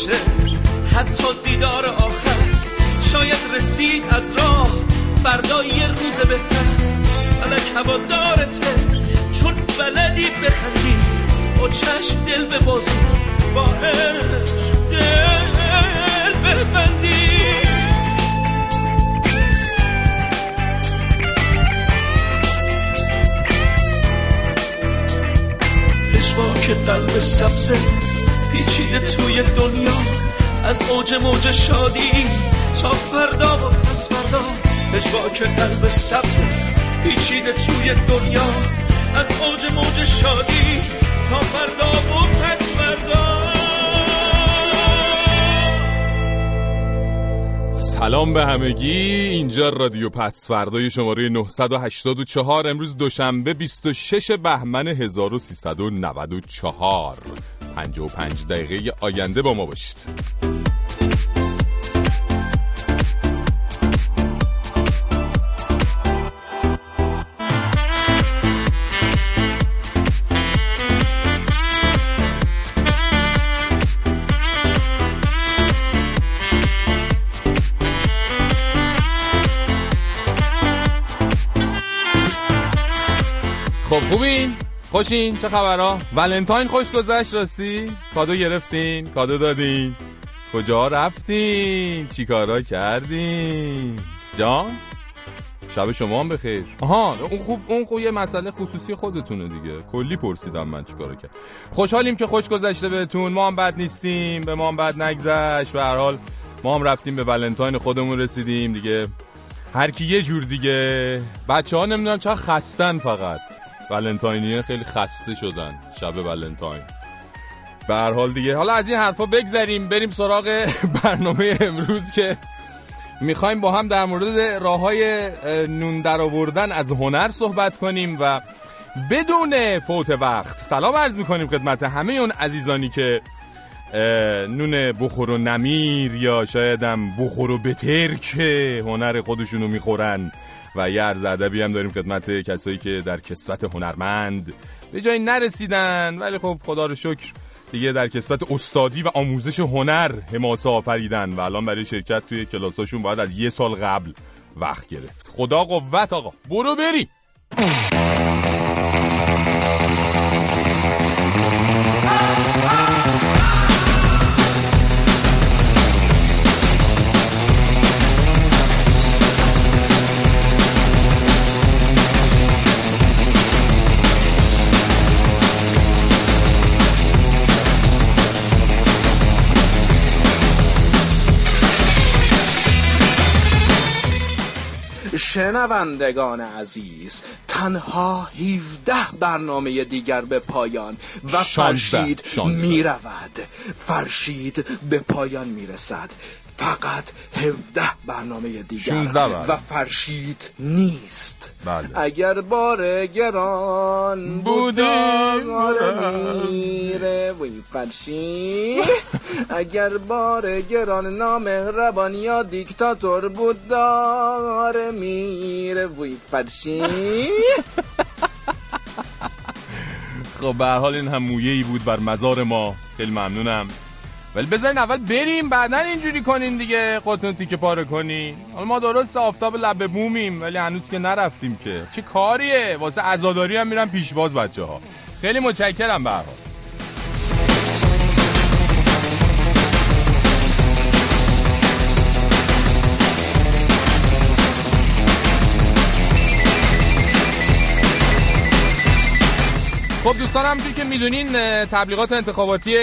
باشه حتی دیدار آخر شاید رسید از راه فردا یه روز بهتر. فلک هوا دارته چون بلدی بخندی. با چشم دل ببازی با عشق دل ببندی. که قلب سبزه پیچیده توی دنیا. از اوج موج شادی تا فردا و پس فردا. که قلب سبزه پیچیده توی دنیا. از اوج موج شادی تا فردا و پس فردا. سلام به همگی. اینجا رادیو پس فردای شماره 984 امروز دوشنبه 26 بهمن 1394 55 دقیقه آینده با ما باشید. خوبین؟ خوشین؟ چه خبرها؟ ولنتاین خوش گذشت راستی؟ کادو گرفتین؟ کادو دادین؟ کجا رفتین؟ چی کارا کردین؟ جان؟ شب شما هم بخیر آها اون خوب اون خوب یه مسئله خصوصی خودتونه دیگه کلی پرسیدم من چیکارا کرد خوشحالیم که خوش گذشته بهتون ما هم بد نیستیم به ما هم بد نگذشت به هر حال ما هم رفتیم به ولنتاین خودمون رسیدیم دیگه هر کی یه جور دیگه بچه ها نمی‌دونم چرا خستن فقط ولنتاینیه خیلی خسته شدن شب ولنتاین. به هر حال دیگه. حالا از این حرفا بگذریم بریم سراغ برنامه امروز که می‌خوایم با هم در مورد راه های نون در آوردن از هنر صحبت کنیم و بدون فوت وقت سلام عرض می‌کنیم خدمت همه اون عزیزانی که نون بخور و نمیر یا شایدم بخور و بترک هنر خودشونو می‌خورن. و یه عرض ادبی هم داریم خدمت کسایی که در کسوت هنرمند به جایی نرسیدن. ولی خب خدا رو شکر دیگه در کسوت استادی و آموزش هنر حماسه آفریدن و الان برای شرکت توی کلاساشون باید از یه سال قبل وقت گرفت. خدا قوت آقا. برو بریم. شنوندگان عزیز تنها 17 برنامه دیگر به پایان و فرشید می رود فرشید به پایان می رسد فقط 17 برنامه دیگر و فرشید نیست. بله. اگر بار گران بوده میره. وی فرشید. اگر بار گران نام ربان یا دیکتاتور بود داره میره. وی فرشید. خب به حال این هم مویه بود بر مزار ما. خیلی ممنونم. ولی بذارین اول بریم بعدا اینجوری کنین دیگه خودتون تیکه پاره کنین. ما درست آفتاب لبه بومیم ولی هنوز که نرفتیم که. چه کاریه؟ واسه عزاداری هم میرن پیشواز بچه ها خیلی متشکرم به خب دوستان همونجور که می‌دونین تبلیغات انتخاباتی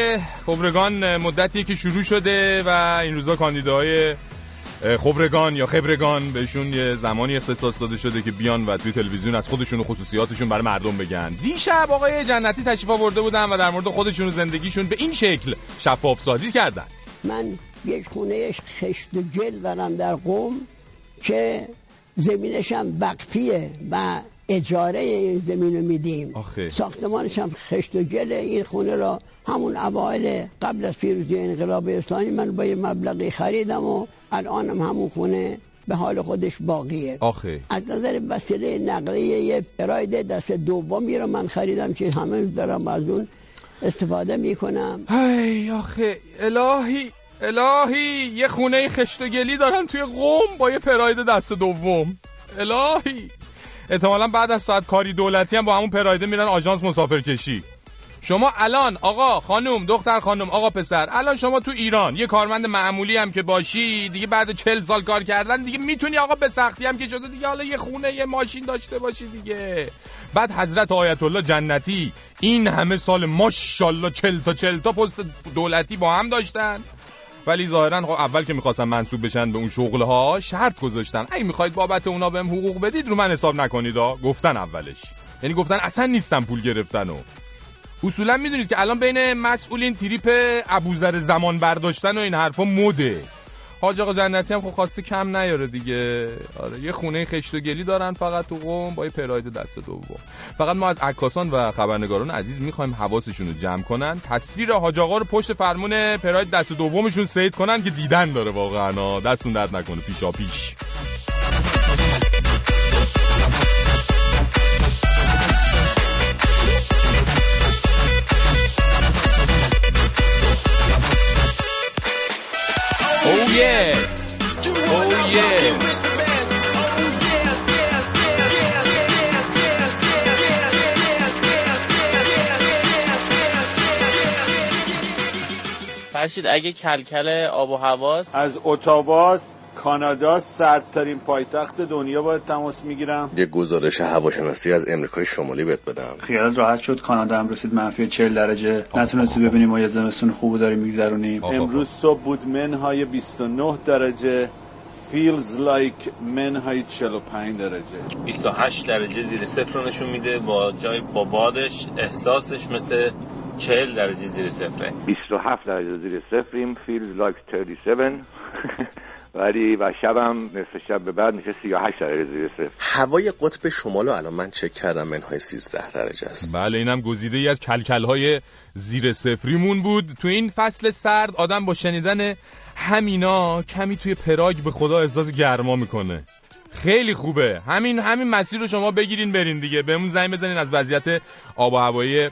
خبرگان مدتی که شروع شده و این روزا کاندیداهای خبرگان یا خبرگان بهشون یه زمانی اختصاص داده شده که بیان و توی تلویزیون از خودشون و خصوصیاتشون برای مردم بگن. دیشب آقای جنتی تشریف آورده بودن و در مورد خودشون و زندگیشون به این شکل شفاف سازی کردن. من یک خونه خشت و جل دارم در قوم که زمینشم وقفیه و اجاره زمین رو میدیم. ساختمانش هم خشت و گل این خونه را همون اوایل قبل از پیروزی انقلاب اسلامی من با یه مبلغی خریدم و الانم همون خونه به حال خودش باقیه. آخه. از نظر وسیله نقلیه یه پراید دست دومی رو من خریدم که همه دارم از اون استفاده می‌کنم. ای آخه الهی الهی یه خونه خشت و گلی دارن توی قوم با یه پراید دست دوم. الهی. احتمالا بعد از ساعت کاری دولتی هم با همون پرایده میرن آژانس مسافرکشی. شما الان آقا خانم دختر خانم آقا پسر الان شما تو ایران یه کارمند معمولی هم که باشی دیگه بعد چل سال کار کردن دیگه می‌تونی آقا به سختی هم که شده دیگه حالا یه خونه یه ماشین داشته باشی دیگه. بعد حضرت آیت الله جنتی این همه سال ماشاءالله چل تا چل تا پست دولتی با هم داشتن. ولی ظاهرا خب اول که می‌خواستن منصوب بشن به اون شغل ها شرط گذاشتن. اگه می‌خواید بابت اونا بهم حقوق بدید رو من حساب نکنید گفتن اولش. یعنی گفتن اصلا نیستم پول گرفتن و. اصولا می‌دونید که الان بین مسئولین تریپ ابوذر زمان برداشتن و این حرفا مده. حاج آقا جنتی هم خب خواسته کم نیاره دیگه. آره یه خونه خشت و گلی دارن فقط تو قوم با یه پراید دست دوم. فقط ما از عکاسان و خبرنگاران عزیز می‌خوایم حواسشون رو جمع کنن. تصویر حاج آقا رو پشت فرمون پراید دست دومشون سید کنن که دیدن داره واقعا. دستون درد نکنه پیشا پیش Oh yes. Oh yes. فرشید اگه کلکل آب و هواست از اتاواز کانادا سردترین پایتخت دنیا باید تماس می‌گیرم. یه گزارش هواشناسی از امریکای شمالی بهت بدم. خیال راحت شد کانادا هم رسید منفی 40 درجه. نتونستی ببینیم ما یه زمستون خوب داریم میگذرونیم. امروز صبح بود منهای 29 درجه feels like منهای 45 درجه. 28 درجه زیر صفر رو نشون میده. با جای با بادش احساسش مثل 40 درجه زیر صفره. 27 درجه زیر صفریم feels like 37 ولی و شبم نصف شب به بعد میشه 38 درجه زیر صفر. هوای قطب شمال الان من چک کردم منهای 13 درجه است. بله اینم گزیده ای از کلکل های زیر صفریمون بود. تو این فصل سرد آدم با شنیدن همینا کمی توی پراگ به خدا احساس گرما می‌کنه. خیلی خوبه. همین همین مسیر رو شما بگیرین برین دیگه. بهمون زنگ بزنین از وضعیت آب و هوایی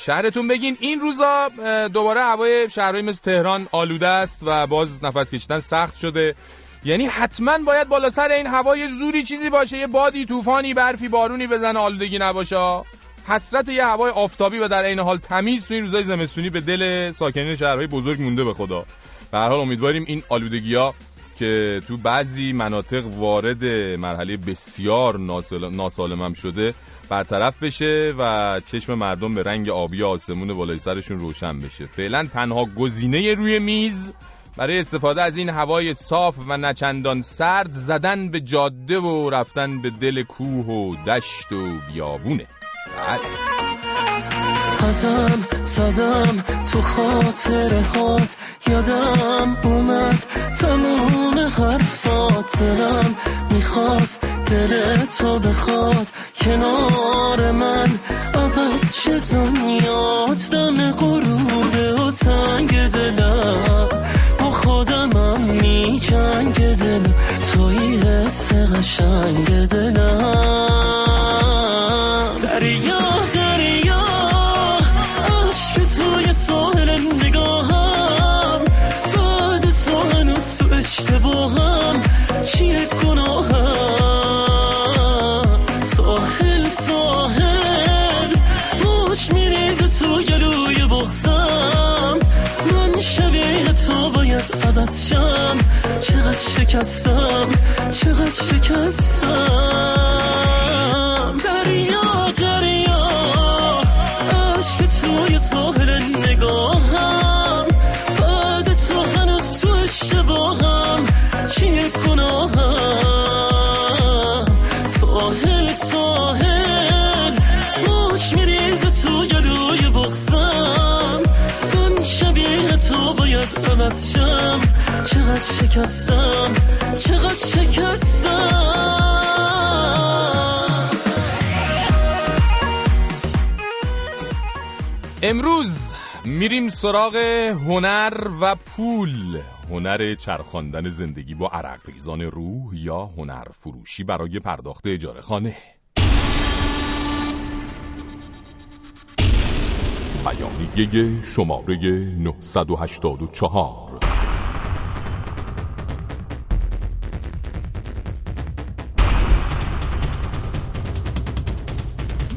شهرتون بگین. این روزا دوباره هوای شهرهای مثل تهران آلوده است و باز نفس کشیدن سخت شده. یعنی حتما باید بالا سر این هوای زوری چیزی باشه. یه بادی طوفانی برفی بارونی بزنه آلودگی نباشه. حسرت یه هوای آفتابی و در عین حال تمیز تو این روزای زمستونی به دل ساکنین شهرهای بزرگ مونده به خدا. به هر حال امیدواریم این آلودگی ها که تو بعضی مناطق وارد مرحله بسیار ناسالمم شده برطرف بشه و چشم مردم به رنگ آبی آسمون بالای سرشون روشن بشه. فعلا تنها گزینه روی میز برای استفاده از این هوای صاف و نچندان سرد زدن به جاده و رفتن به دل کوه و دشت و بیابونه. بله. قدم زدم تو خاطر هات. یادم اومد تموم حرفات دلم می‌خواست دل تو بخواد. کنار من عوض شه دنیات. دم غروبه و تنگ دلم. با خودمم می جنگ دلم توی حس قشنگ دلم. شکستم چقدر شکستم. دریا دریا عشق توی ساحل نگاهم. بعد تو هنوز تو اشتباهم. چیه گناهم؟ ساحل ساحل. موش میریزه تو گلوی بغزم. من شبیه تو باید عوض شم. شکستم. امروز میریم سراغ هنر و پول. هنر چرخاندن زندگی با عرق ریزان روح یا هنر فروشی برای پرداخت اجاره خانه. بیانیه شماره 984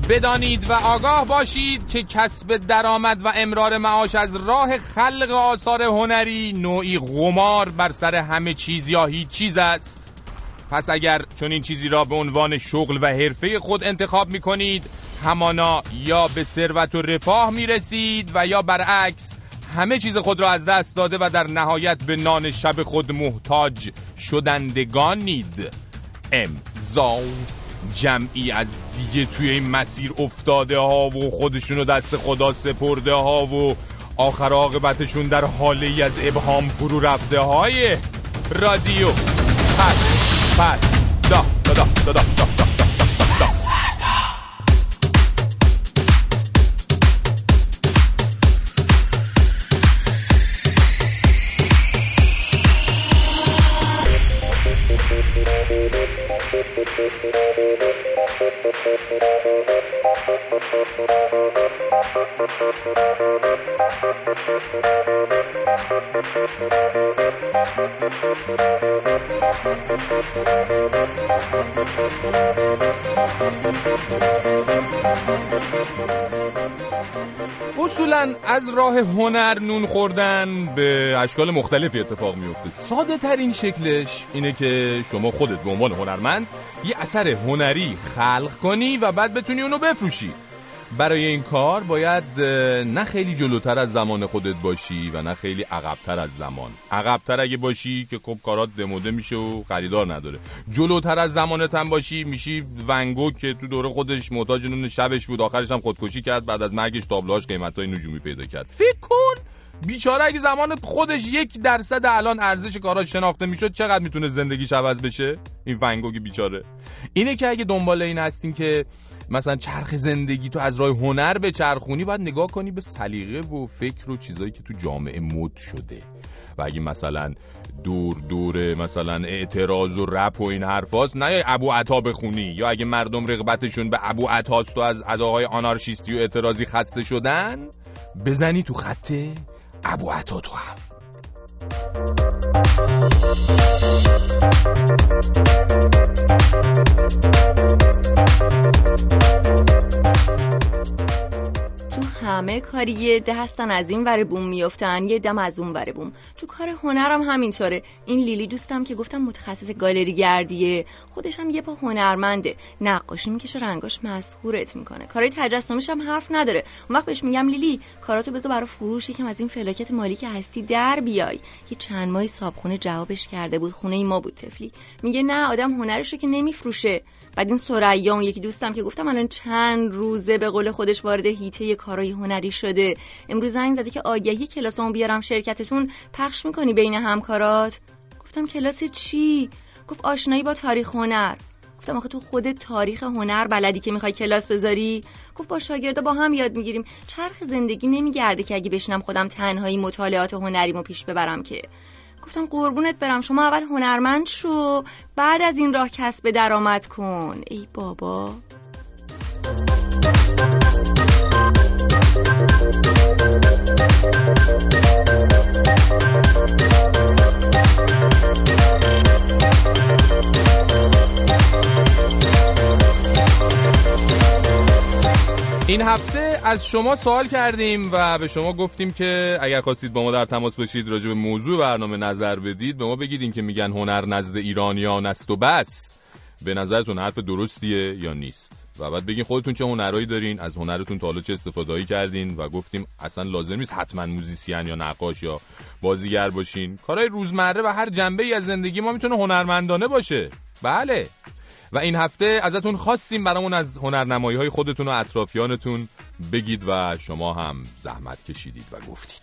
بدانید و آگاه باشید که کسب درآمد و امرار معاش از راه خلق آثار هنری نوعی قمار بر سر همه چیز یا هیچ چیز است. پس اگر چون این چیزی را به عنوان شغل و حرفه خود انتخاب می کنید همانا یا به ثروت و رفاه می رسید و یا برعکس همه چیز خود را از دست داده و در نهایت به نان شب خود محتاج شدندگانید. امضا. جمعی از دیگه توی این مسیر افتاده ها و خودشونو دست خدا سپرده ها و آخر عاقبتشون در حاله ای از ابهام فرو رفته های رادیو. پس پس دا دا دا دا دا دا. اصولا از راه هنر نون خوردن به اشکال مختلفی اتفاق میفته. ساده ترین شکلش اینه که شما خودت به عنوان هنرمند یه اثر هنری خلق کنی و بعد بتونی اونو بفروشی. برای این کار باید نه خیلی جلوتر از زمان خودت باشی و نه خیلی عقبتر از زمان. عقبتر اگه باشی که خب کارات دموده میشه و خریدار نداره. جلوتر از زمانت هم باشی میشی ونگو که تو دوره خودش محتاج نون شبش بود آخرش هم خودکشی کرد بعد از مرگش تابلوهاش قیمتای نجومی پیدا کرد. فکر کن! بیچاره اگه زمان خودش یک درصد الان ارزش کاراش شناخته می‌شد چقدر می‌تونه زندگیش عوض بشه؟ این ونگوگ بیچاره. اینه که اگه دنبال این هستین که مثلا چرخ زندگی تو از راه هنر به چرخونی باید نگاه کنی به سلیقه و فکر و چیزایی که تو جامعه مد شده. و اگه مثلا دور دور مثلا اعتراض و رپ و این حرفاست نه ابو عطا بخونی. یا اگه مردم رغبتشون به ابو عطاست و از اداهای آنارشیستی و اعتراضی خسته شدن بزنی تو خط ابو عطا تو هم. همه کاری یه ده هستن از این ور بوم میفتن یه دم از اون ور بوم. تو کار هنرم همینطوره. این لیلی دوستم که گفتم متخصص گالری گردیه. خودش هم یه پا هنرمنده. نقاشی می‌کشه رنگاش مسحورت می‌کنه. کارهای تجسمیش هم حرف نداره. اون وقت بهش میگم لیلی کاراتو بذار برای فروش یکم از این فلاکت مالی که هستی در بیای. یه چند ماهی صابخونه جوابش کرده بود خونه ای ما بود تفلی میگه نه آدم هنرشو که نمیفروشه. بعد این سریا اون یکی دوستم که گفتم الان چند روزه به قول خودش وارد هیته کارای هنری شده. امروز زنگ زده که آگهی کلاسمون بیارم شرکتتون پخش می‌کنی بین همکارات؟ گفتم کلاس چی؟ گفت آشنایی با تاریخ هنر. گفتم آخه تو خودت تاریخ هنر بلدی که می‌خوای کلاس بذاری؟ گفت با شاگردا با هم یاد می‌گیریم. چرخ زندگی نمیگرده که اگه بشنم خودم تنهایی مطالعات هنریمو پیش ببرم که. گفتم قربونت برم شما اول هنرمند شو بعد از این راه کسب درآمد کن. ای بابا. این هفته از شما سوال کردیم و به شما گفتیم که اگر خواستید با ما در تماس باشید راجع به موضوع برنامه نظر بدید به ما بگید که میگن هنر نزد ایرانیان است و بس. به نظرتون حرف درستیه یا نیست؟ و بعد بگین خودتون چه هنرهایی دارین از هنرتون تا حالا چه استفادهایی کردین و گفتیم اصلا لازم نیست حتما موزیسین یا نقاش یا بازیگر باشین. کارهای روزمره و هر جنبه ای از زندگی ما می‌تونه هنرمندانه باشه. بله. و این هفته ازتون خواستیم برامون از هنرنمایی های خودتون و اطرافیانتون بگید و شما هم زحمت کشیدید و گفتید.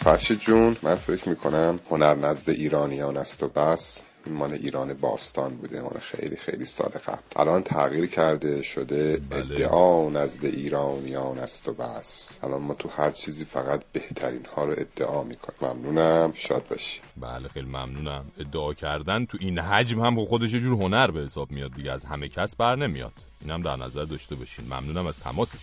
فرشید جون من فکر می‌کنم هنر نزد ایرانیان است و بس. این مال ایران باستان بوده مال خیلی خیلی سال قبل. الان تغییر کرده شده بله. ادعا نزد ایرانیان است و بس. الان ما تو هر چیزی فقط بهترین ها رو ادعا می‌کنیم. ممنونم. شاد باشی. بله خیلی ممنونم. ادعا کردن تو این حجم هم خودش جور هنر به حساب میاد دیگه. از همه کس بر نمیاد. اینم در نظر داشته باشین. ممنونم از تماستون.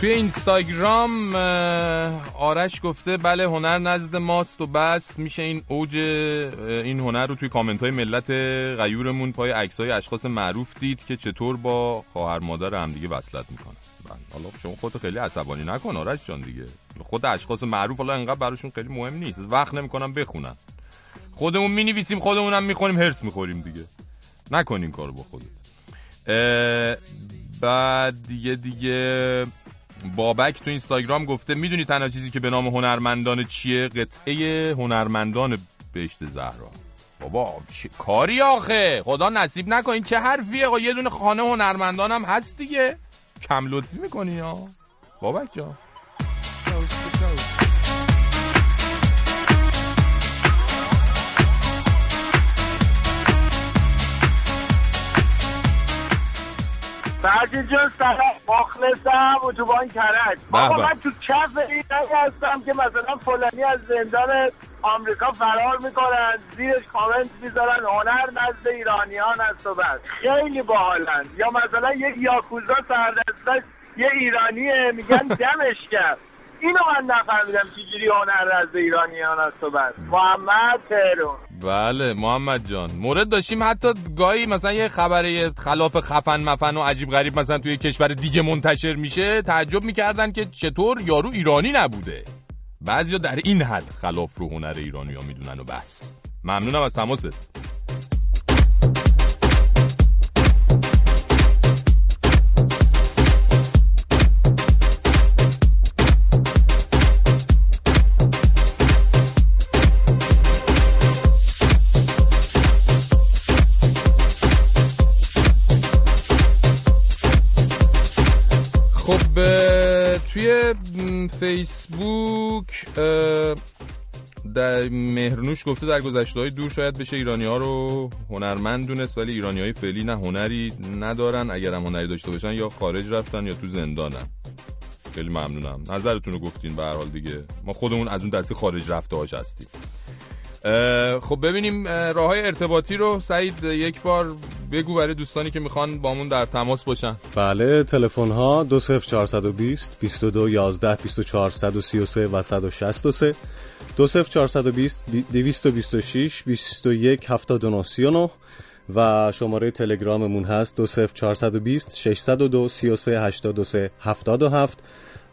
توی اینستاگرام آرش گفته بله هنر نزد ماست و بس. میشه این اوج این هنر رو توی کامنت های ملت غیورمون پای عکس های اشخاص معروف دید که چطور با خواهر مادر هم دیگه وصلت می‌کنن. بله، حالا شما خودت خیلی عصبانی نکن آرش جان دیگه. خود اشخاص معروف حالا انقدر براشون خیلی مهم نیست. وقت نمی‌کنم بخونن. خودمون می‌نویسیم خودمونم می‌خونیم هرس می‌خوریم دیگه. نکنین کارو با خودت. بعد دیگه دیگه بابک تو اینستاگرام گفته می‌دونی تنها چیزی که به نام هنرمندان چیه؟ قطعه هنرمندان بهشت زهرا. بابا کاری آخه؟ خدا نصیب نکنین چه حرفیه؟ یه دونه خانه هنرمندان هم هست دیگه. کم لطفی می‌کنی یا بابک جان. فرجی جان سلام مخلصم اتوبان کرج. آقا من تو کف این هستم که مثلا فلانی از زندان آمریکا فرار می‌کنن زیرش کامنت می‌ذارن هنر نزد ایرانیان است و بس خیلی باحالن. یا مثلا یک یاکوزا سردستش یه ایرانیه میگن دمش کرد اینو من نفهمیدم چجوری هنر از ایرانیان است و بس. محمد تهرون بله محمد جان. مورد داشتیم حتی گاهی مثلا یه خبر خلاف خفن مفن و عجیب غریب مثلا توی کشور دیگه منتشر میشه تعجب می‌کردن که چطور یارو ایرانی نبوده. بعضیا در این حد خلاف رو هنر ایرانی ها می‌دونن و بس. ممنونم از تماست. توی فیسبوک در مهرنوش گفته در گذشته های دور شاید بشه ایرانی ها رو هنرمند دونست ولی ایرانی های فعلی نه هنری ندارن اگر هم هنری داشته باشن یا خارج رفتن یا تو زندانن. خیلی ممنونم. نظرتون رو گفتین به هر حال دیگه. ما خودمون از اون دستی خارج رفته هاش هستیم. خب ببینیم راه های ارتباطی رو سعید یک بار بگو برای دوستانی که می‌خوان با در تماس باشن. بله تلفن ها 20420 22 11 24 133 و 163 20420 226 21 79 39 و شماره تلگراممون هست 20420 602 33 83 77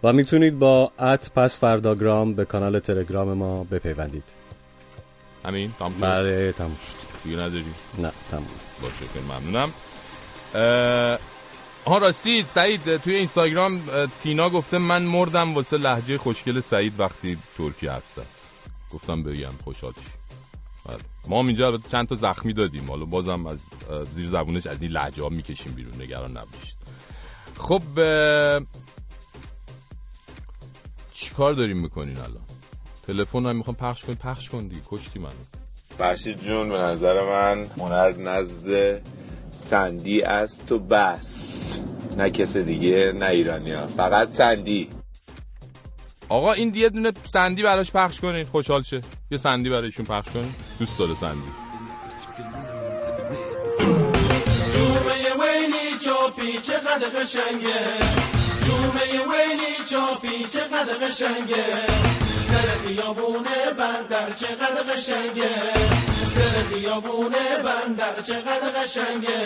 و می‌تونید با ات پس فرداگرام به کانال تلگرام ما بپیوندید. همین؟ شد؟ بله تموم شد. دیگه نداری نه تموم. باشه که ممنونم. ها راستی سعید توی اینستاگرام تینا گفته من مردم واسه لحجه خوشگل سعید وقتی ترکی حرف گفتم بگم خوشحال بله. ما هم اینجا چند تا زخمی دادیم. حالا بازم از زیر زبونش از این لحجه ها می‌کشیم بیرون. نگران نباشید. خب چیکار داریم می‌کنین الان؟ تلفن هم می‌خوام پخش کنی پخش کن دیگه. کشتی منو. فرشید جون به نظر من هنر نزد سندی است و بس. نه کس دیگه نه ایرانی ها فقط سندی. آقا این دیگه دونه سندی براش پخش کنین. خوشحال شه. یه سندی برایشون پخش کنین. دوست داره سندی. جومه ویلی چاپی چقدر قشنگه. جومه ویلی چاپی چقدر قشنگه. سر خیابونه بندر چقدر قشنگه. سر خیابونه بندر چقدر قشنگه.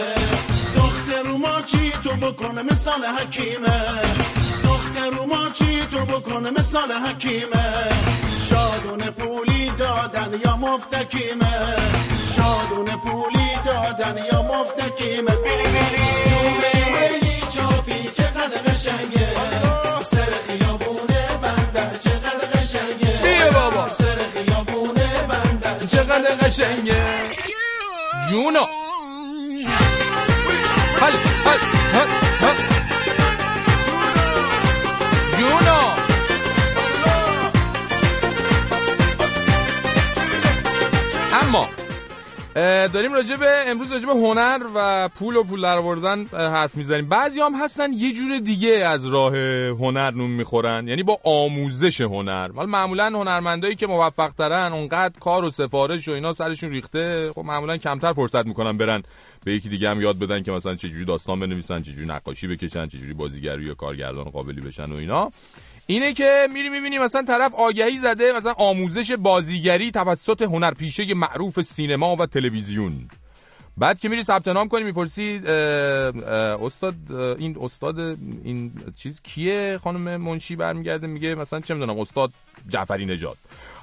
دختر ما چی تو بکنه مثال حکیمه؟ دختر ما چی تو بکنه مثال حکیمه؟ شادون پولی دادن یا مفتکیمه؟ شادون پولی دادن یا مفتکیمه؟ بیلی بیلی. جومه ویلی چاپی چقدر قشنگه؟ سر خیابونه بندر چقدر قشنگه بابا. سر خیابونه بندر چقدر قشنگه. جونو. حل حل حل اما داریم راجع به امروز راجع به هنر و پول و پول آوردن حرف می‌زنیم. بعضی هم هستن یه جور دیگه از راه هنر نون می‌خورن یعنی با آموزش هنر. حالا معمولا هنرمندایی که موفق ترن اونقدر کار و سفارش و اینا سرشون ریخته خب معمولا کمتر فرصت می‌کنن برن به یکی دیگه هم یاد بدن که مثلا چجوری داستان بنویسن چجوری نقاشی بکشن چجوری بازیگری یا کارگردان قابلی بشن و اینا. اینه که میری می‌بینی مثلا طرف آگهی زده مثلا آموزش بازیگری توسط هنرپیشه معروف سینما و تلویزیون. بعد که میری ثبت نام کنی می‌پرسی استاد این استاد این چیز کیه؟ خانم منشی برمیگرده میگه مثلا چه می‌دونم استاد جعفری نژاد.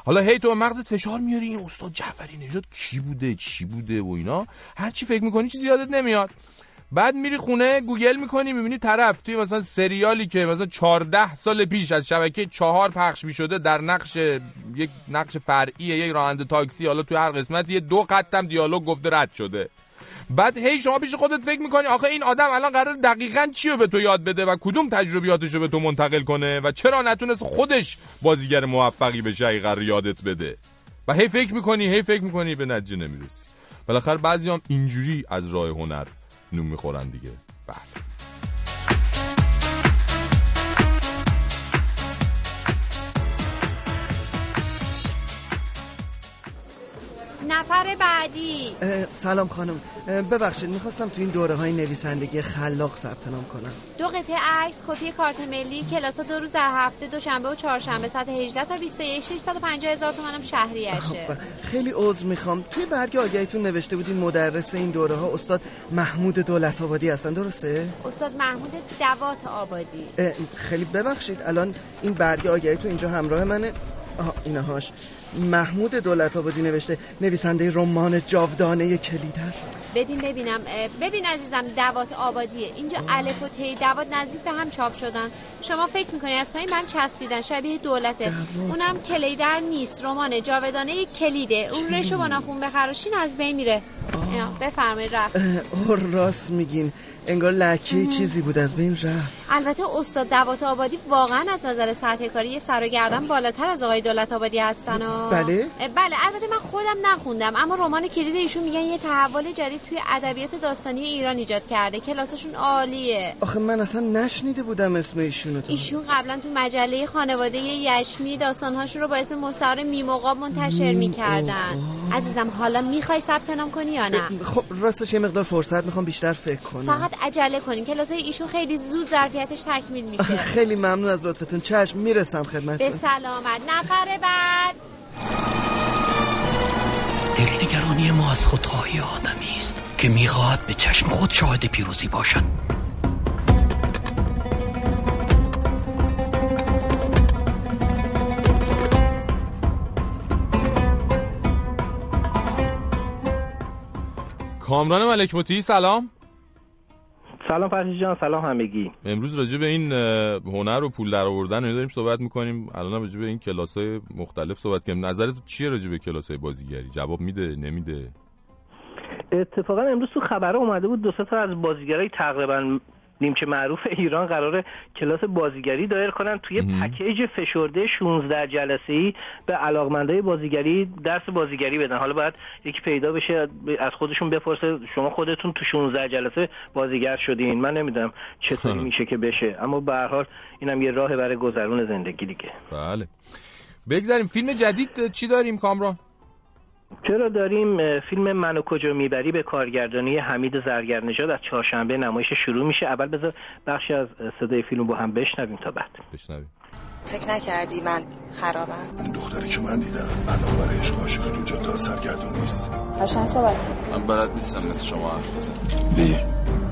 حالا هی تو مغزت فشار میاری این استاد جعفری نژاد کی بوده چی بوده و اینا. هر چی فکر می‌کنی چیزی یادت نمیاد. بعد میری خونه گوگل می‌کنی می‌بینی طرف توی مثلا سریالی که مثلا 14 سال پیش از شبکه چهار پخش می‌شده در نقش یک نقش فرعی یک راننده تاکسی حالا توی هر قسمت یه دو قطم دیالوگ گفته رد شده. بعد هی شما پیش خودت فکر می‌کنی آخه این آدم الان قرار دقیقا چی رو به تو یاد بده و کدوم تجربیاتش رو به تو منتقل کنه و چرا نتونست خودش بازیگر موفقی بشه ای قرار یادت بده؟ و هی فکر می‌کنی هی فکر می‌کنی به نتیجه نمی‌رسی. بالاخره بعضی هم اینجوری از راه هنر نون می‌خورن دیگه. بله. نفر بعدی. سلام خانم. ببخشید می‌خواستم تو این دوره های نویسندگی خلاق ثبت نام کنم. دو قطعه عکس کپی کارت ملی کلاس دو روز در هفته دوشنبه و چهارشنبه ساعت 18 تا 21 650 هزار تومنم شهریشه. خیلی عذر می‌خوام. توی برگ آگهیتون نوشته بودین مدرس این دوره ها استاد محمود دولت آبادی هستن درسته؟ استاد محمود دوات آبادی. خیلی ببخشید الان این برگ آگهیتون اینجا همراه منه. آها اینهاش محمود دولت آبادی نوشته نویسنده رمان جاودانه کلیدر. بدین ببینم. ببین عزیزم دوات آبادیه. اینجا الف و تی دوات نزدیک به هم چاپ شدن. شما فکر می‌کنی از پایین من چسبیدن؟ شبیه دولته. اونم کلیدر نیست. رمان جاودانه کلیده. اون رشو با ناخون بخراشین از بین میره. بفرمایید رفت. راست میگین. انگار لکه چیزی بود از بین رفت. البته استاد دوات آبادی واقعا از نظر سطح کاری یه سر و گردن بالاتر از آقای دولت آبادی هستن و... بله. بله البته من خودم نخوندم اما رمان کلید ایشون میگن یه تحول جدید توی ادبیات داستانی ایران ایجاد کرده. کلاسشون عالیه. آخه من اصلا نشنیده بودم اسم ایشونو ایشون قبلا تو مجله خانواده یشمی داستانهاشون رو با اسم مستعار میموقاب منتشر می‌کردن. عزیزم حالا می‌خوای ثبت نام کنی یا نه؟ خب راستش یه مقدار فرصت می‌خوام بیشتر فکر کنم. فقط عجله کنین. کلاس ایشون خیلی زود ظرفیتش تکمیل میشه. خیلی ممنون از لطفتون. چشم می‌رسم خدمتتون. به سلامت. نفر بعد. دلنگرانی ما از خودخواهی آدمی است که می‌خواهد به چشم خود شاهد پیروزی باشد. کامران ملک مطیعی سلام. سلام فرشید جان سلام همگی. امروز راجع به این هنر و پول در آوردن داریم صحبت می‌کنیم. الان راجع به این کلاس های مختلف صحبت کنیم نظرت چیه راجع به کلاس های بازیگری؟ جواب میده نمیده؟ اتفاقا امروز تو خبر اومده بود دو تا از بازیگرای تقریبا نیمچه معروف ایران قرار کلاس بازیگری دایر کنن توی پکیج فشرده 16 جلسه ای به علاقمندای بازیگری درس بازیگری بدن. حالا باید یکی پیدا بشه از خودشون بپرسه شما خودتون تو 16 جلسه بازیگر شدین؟ من نمی‌دونم چطوری میشه که بشه. اما به هر حال اینم یه راه برای گذرون زندگی دیگه. بله. بگذاریم. فیلم جدید چی داریم کامران؟ چرا داریم فیلم منو کجا می‌بری به کارگردانی حمید زرگرنژاد از چهارشنبه نمایش شروع میشه؟ اول بذار بخشی از صدای فیلم با هم بشنویم تا بعد. بشنویم. فکر نکردی من خرابم؟ اون دختری که من دیدم الان برای عشق عاشق تو جدا سرگردون نیست. قشنگ صحبت من بلد نیستم مثل شما حرف بزن بی.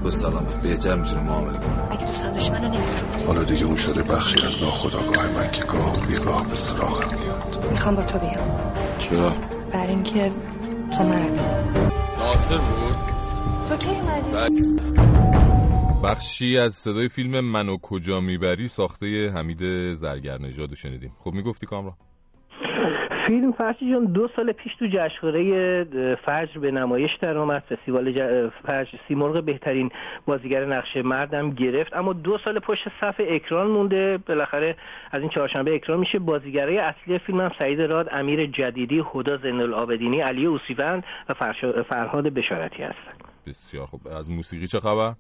با سلامت. بهتر می‌تونی معامله کنی اگه دوست داشت منو نمیفروخت. حالا دیگه اون شده بخشی از ناخودآگاه من که گاه بیگاه به سراغم میاد. می‌خوام با تو بیام. چرا؟ برای اینکه تو مرد ناصر بود؟ تو کی اومدی؟ بخشی از صدای فیلم منو کجا می‌بری ساخته حمید زرگرنژاد شنیدیم. خب می‌گفتی کامران؟ فیلم فرشی جان دو سال پیش تو جشنواره فجر به نمایش در آمد فستیوال ج... فجر سیمرغ بهترین بازیگر نقش مردم گرفت. اما دو سال پشت صف اکران مونده. بالاخره از این چهارشنبه اکران میشه. بازیگرای اصلی فیلم هم سعید راد امیر جدیدی هدا العابدینی علی اوسیوند و فرهاد بشارتی هستن. بسیار خوب. از موسیقی چه خبر؟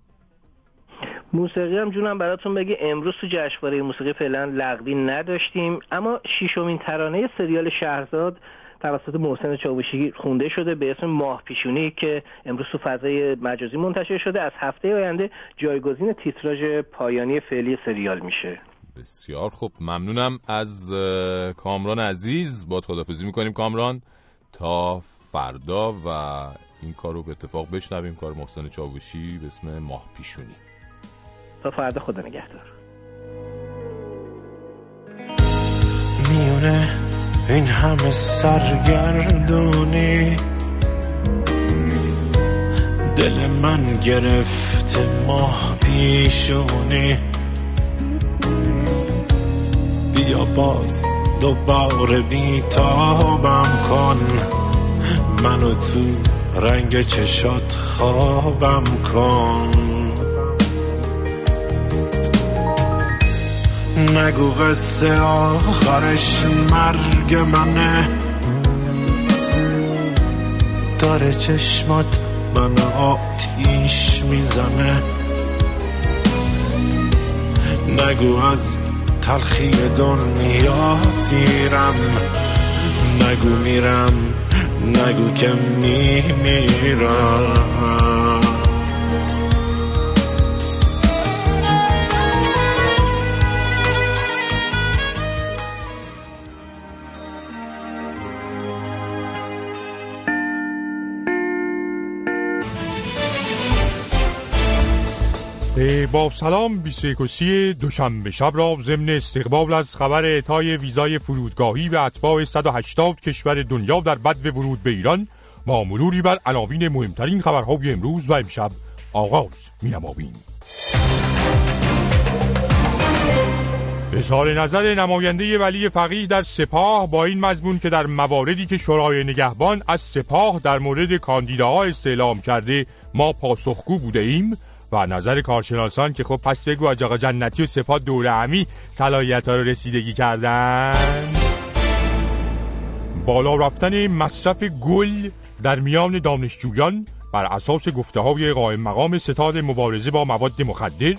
موسیقی هم جونم براتون بگه امروز تو جشنواره موسیقی فعلا لغوی نداشتیم اما ششمین ترانه سریال شهرزاد توسط محسن چاوشی خونده شده به اسم ماه پیشونی که امروز تو فضای مجازی منتشر شده. از هفته آینده جایگزین تیتراژ پایانی فعلی سریال میشه. بسیار خوب. ممنونم از کامران عزیز. با خدافزی می‌کنیم کامران. تا فردا و این کار رو به اتفاق بشنویم. کار محسن چاوشی به اسم ماه پیشونی. تا فردا خدا نگهدار. میونه این همه سرگردونی. دل من گرفته ماه پیشونی. بیا باز دوباره بیتابم کن. منو تو رنگ چشات خوابم کن. نگو قصه آخرش مرگ منه. داره چشمات من آتیش می‌زنه. نگو از تلخی دنیا سیرم. نگو میرم نگو که میمیرم. با سلام 21 دوشنبه. شب را ضمن استقبال از خبر اعطای ویزای فرودگاهی به اتباع 180 کشور دنیا در بد ورود به ایران. با مروری بر عناوین مهمترین خبرهای امروز و امشب آغاز مینماییم. اظهار نظر نماینده ولی فقیه در سپاه با این مضمون که در مواردی که شورای نگهبان از سپاه در مورد کاندیداها استعلام کرده ما پاسخگو بوده ایم. و نظر کارشناسان که خب پس بگو آقا جنتی و سپاه دور همی صلاحیت ها رو رسیدگی کردن؟ بالا رفتن مصرف گل در میان دانشجویان بر اساس گفته های قائم مقام ستاد مبارزه با مواد مخدر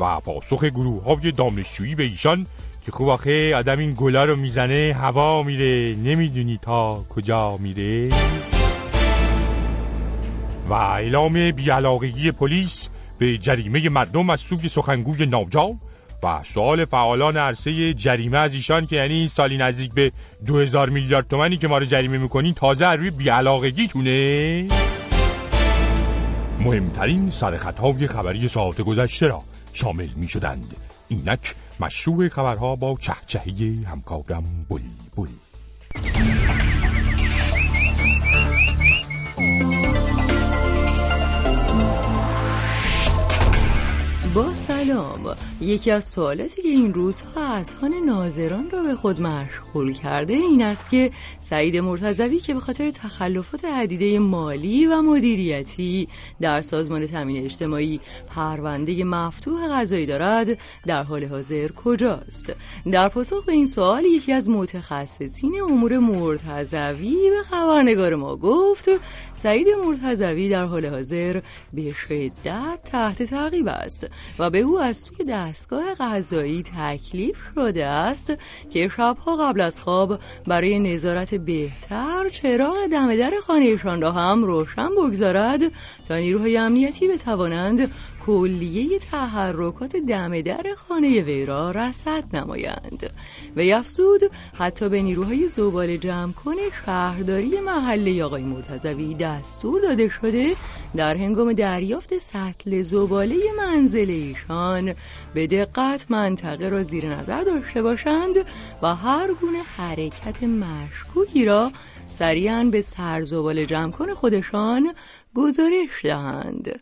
و پاسخ گروه های دانشجویی به ایشان که خوب آخه آدم این گلا رو می‌زنه هوا میره نمی‌دونی تا کجا میره. و اعلام بیعلاقگی پلیس به جریمه مردم از سوی سخنگوی ناجا و سوال فعالان عرصه جریمه از ایشان که یعنی سالی نزدیک به 2000 میلیارد تومنی که ما رو جریمه می‌کنین تازه روی بیعلاقگیتونه. مهمترین سرخطهای خبری ساعت گذشته را شامل می شدند اینک مشروع خبرها با چهچهی همکارم بل بل سلام. یکی از سوالاتی که این روزها اذهان ناظران را به خود مشغول کرده این است که سعید مرتضوی که به خاطر تخلفات عدیده مالی و مدیریتی در سازمان تامین اجتماعی پرونده مفتوح قضایی دارد در حال حاضر کجاست؟ در پاسخ به این سوال یکی از متخصصین امور مرتضوی به خبرنگار ما گفت سعید مرتضوی در حال حاضر به شدت تحت تعقیب است و به او از توی دستگاه قضایی تکلیف شده است که شبها قبل از خواب برای نظارت بهتر چرا دم در خانهشان را هم روشن بگذارد تا نیروهای امنیتی بتوانند کلیه تحرکات دم در خانه وی را رصد نمایند. و یفزود حتی به نیروهای زبال جمع کن شهرداری محله آقای مرتضوی دستور داده شده در هنگام دریافت سطل زباله منزل ایشان به دقت منطقه را زیر نظر داشته باشند و هر گونه حرکت مشکوکی را سریعا به سرزبال جمع کن خودشان گزارش دهند.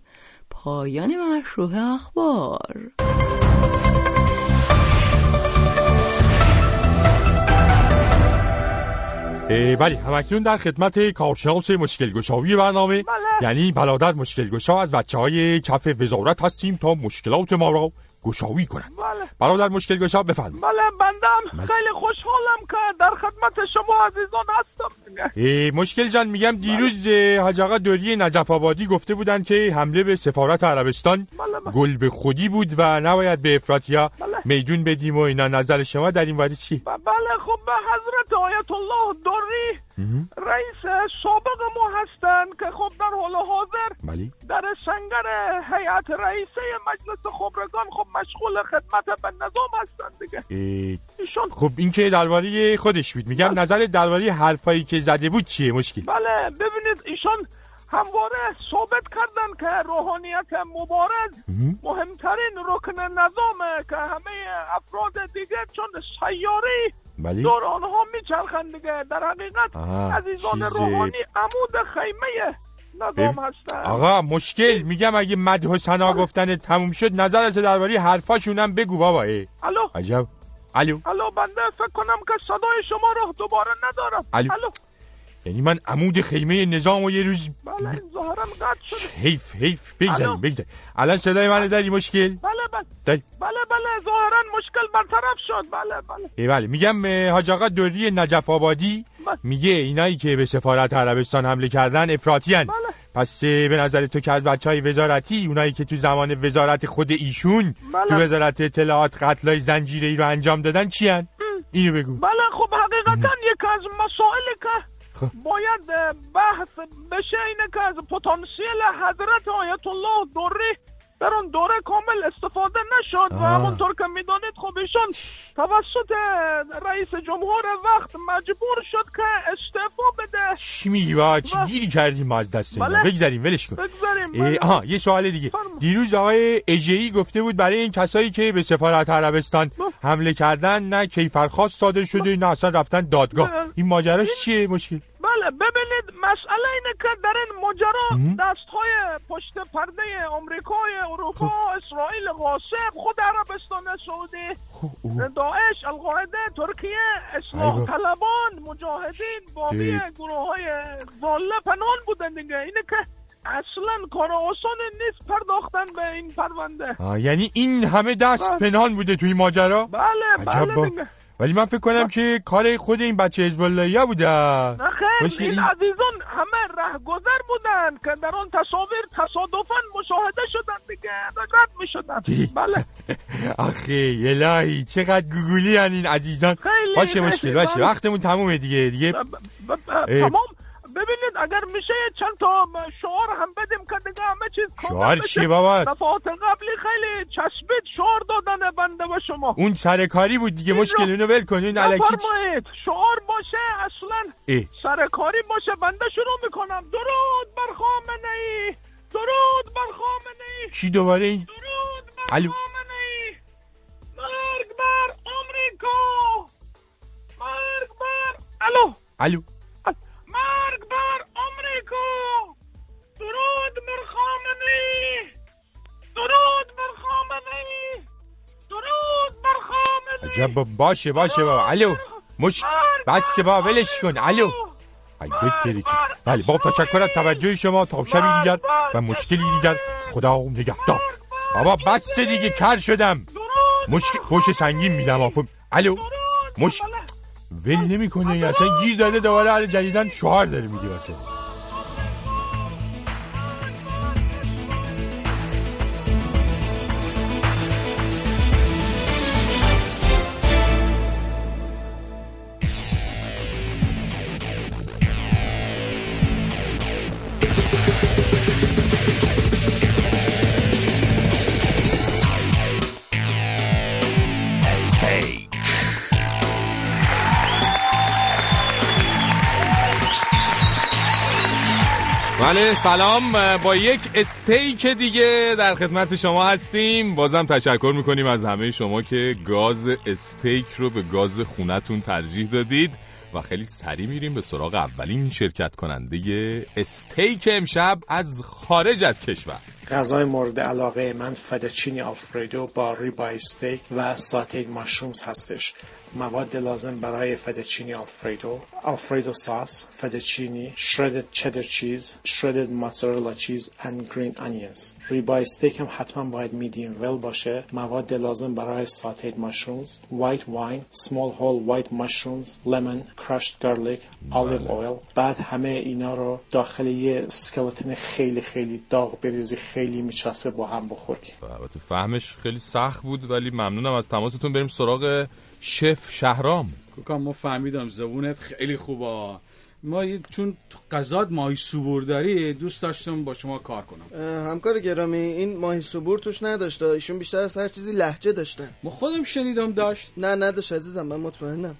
پایان مشروع اخبار. بله همکنون در خدمت کارشناس مشکل گشایی برنامه یعنی برادر مشکل گشا از بچه های کف وزارت هستیم تا مشکلات ما را گشایی کنند بله. برادر مشکل گشا بفرمایید. بله بندم. خیلی خوشحالم که در خدمت شما عزیزان هستم. مشکل جان میگم دیروز اه، حاج آقا دوری نجف آبادی گفته بودن که حمله به سفارت عربستان گل به خودی بود و نباید به افراطیا میدون بدیم و اینا. نظر شما در این باره چی؟ بله خب به حضرت آیت الله دوری رئیس سابق ما هستن که خب در حال حاضر بله. در سنگر هیئت رئیسه مجلس خبرگان خب مشغول خدمت به نظام هستن دیگه. اه، ایشون خب این که درباره خودش بود. میگم نظر درباره حرفایی که زده بود چیه مشکل؟ بله ببینید ایشان همواره ثابت کردن که روحانیت مبارز مهمترین رکن نظامه که همه افراد دیگه چون سیاری بله. دور آنها میچرخند دیگه. در حقیقت عزیزان روحانی عمود خیمه نظام بب- هستن. آقا مشکل. میگم اگه مدح و ثنا گفتن تموم شد نظرت درباره حرفاشونم بگو بابا. اه. الو؟ عجب. الو. الو بنده فکر کنم که صدای شما رو دوباره ندارم. الو. الو. یعنی من عمود خیمه نظام و یه روز بله ظاهرا قطع شده. حیف حیف. بگذاریم بگذاریم. الان صدای من داری مشکل؟ بله. بله بله بله ظاهرا مشکل برطرف شد. بله بله. ای بله. میگم حاج آقا دوری نجف آبادی میگه اینایی که به سفارت عربستان حمله کردن افراطی پس اه، به نظر تو که از بچه های وزارتی اونایی که تو زمان وزارت خود ایشون بله. تو وزارت اطلاعات قتلای زنجیره ای رو انجام دادن چی هن؟ اینو بگو. بله خب حقیقتا یک از مسائلی که باید اه، بحث بشه اینه که از پتانسیل حضرت آیت الله دوری در اون دوره کامل استفاده نشد و. همونطور که می‌دانید خب ایشون توسط رئیس جمهور وقت مجبور شد که استعفا بده. چی میگی با چی گیری کردیم ما از دست بله. بگذاریم ولش کن. بگذاریم بله. آها یه سوال دیگه. دیروز آقای اجهی گفته بود برای این کسایی که به سفارت عربستان حمله کردن نه کیفرخواست صادر شده نه اصلا رفتن دادگاه. بله. این ماجراش چیه مشکل؟ بله ببینید مسئله اینه که در این ماجرا دست های پشت پرده آمریکای اروپا اسرائیل غاصب خود عربستان سعودی داعش القاعده ترکیه اصلاح. طلبان مجاهدین دید. گروه های ظاله پنهان بودن دیگه اینه که اصلا کار آسان نیست پرداختن به این پرونده یعنی این همه دست بله. پنهان بوده تو این ماجرا بله بله دیگه ولی من فکر کنم که کار خود این بچه حزب اللهیا بوده. مشکل این این- عزیزان همه رهگذر بودن که در آن تصاویر تصادفا مشاهده شدن دیگه رد می شدن بله. آخه الهی چقدر گوگولی هن این عزیزان. خیلی، باشه مشکل باشه. وقتمون تمومه دیگه دیگه. تمام ببینید اگر میشه چند تا شعار هم بدیم که دیگه همه چیز شعار. چیه بابا؟ دفعات قبلی خیلی چسبید شعار دادن بنده و شما. اون سرکاری بود دیگه مشکل اینو ول کن این الکی چ- نفرمایید شعار باشه اصلا اه. سرکاری باشه. بنده شروع می‌کنم. درود بر خامنه ای درود بر خامنه ای چی دوباره این؟ الو. مرگ بر آمریکا. مرگ بر الو. الو. مرگ بر آمریکا درود بر خامنه درود بر خامنه درود بر خامنه عجب باشه باشه بابا الو مش بس با ولش کن الو ای بتری که بله با تشکر از توجه شما تا شبی دیگر و مشکلی دیگر خدا نگهدار بابا بس دیگه کر شدم مشکل فوش سنگین میدم آفم الو مش ول نمی‌کنه اصلا گیر داده دوباره حال جدیدن شعار داره میدی واسه. سلام با یک استیک دیگه در خدمت شما هستیم. بازم تشکر می‌کنیم از همه شما که گاز استیک رو به گاز خونتون ترجیح دادید و خیلی سریع میریم به سراغ اولین شرکت کننده استیک امشب از خارج از کشور. غذای مورد علاقه من فدچینی آفریدو با ریبا استیک و ساتید ماشرومز هستش. مواد لازم برای فدچینی آفریدو Alfredo sauce, fettuccine, shredded cheddar cheese, shredded mozzarella cheese and green onions. ریبای استیک هم حتما باید میدیم ول باشه. مواد لازم برای ساتید مشرومز، white wine, small whole white mushrooms, lemon, crushed garlic, olive oil. بعد همه اینا رو داخل یه اسکلتن خیلی خیلی داغ بریزی خیلی میچسبه با هم بخوری. البته فهمش خیلی سخت بود ولی ممنونم از تماستون بریم سراغ شف شهرام کوکا ما فهمیدم زبونت خیلی خوبه. ما یه- چون تو قضات ماهی سوبور داری دوست داشتم با شما کار کنم. همکار گرامی این ماهی صبور توش نداشته ایشون بیشتر از هر چیزی لحجه داشته ما خودم شنیدم داشت. نه نداشت عزیزم من مطمئنم.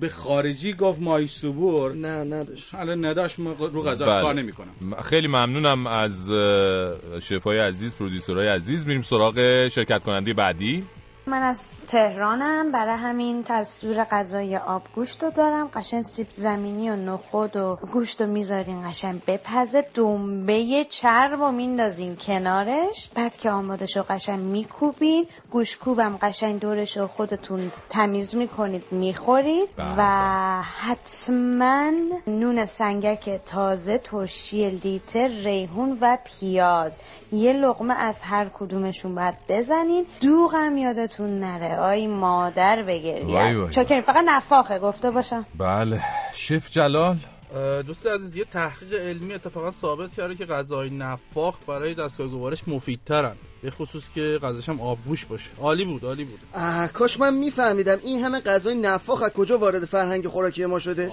به- خارجی گفت ماهی سوبور نه نداشت. حالا نداشت ما رو غذاش بله. کار نمی کنم خیلی ممنونم از شفای عزیز پرودیسرهای عزیز. میریم سراغ شرکت کننده بعدی. من از تهرانم. برای همین تصویر غذای آبگوشت رو دارم. قشنگ سیب زمینی و نخود و گوشت رو می‌ذارین قشنگ بپزه. دنبه چرب و میندازین کنارش. بعد که آماده شو قشنگ میکوبین. گوش کوبم قشنگ دورش رو خودتون تمیز می‌کنید می‌خورید. و حتما نون سنگک تازه ترشی لیتر ریحون و پیاز. یه لقمه از هر کدومشون باید بزنین. دوغم یادتون نره. آی مادر وای. چاکرین فقط نفاخه گفته باشم بله. شف جلال. دوست عزیز یه تحقیق علمی اتفاقا ثابت کرده که غذاهای نفاخ برای دستگاه گوارش مفیدترن. به خصوص که غذاش هم آبگوش باشه. عالی بود عالی بود. اه کاش من میفهمیدم این همه غذای نفاخ از کجا وارد فرهنگ خوراکی ما شده.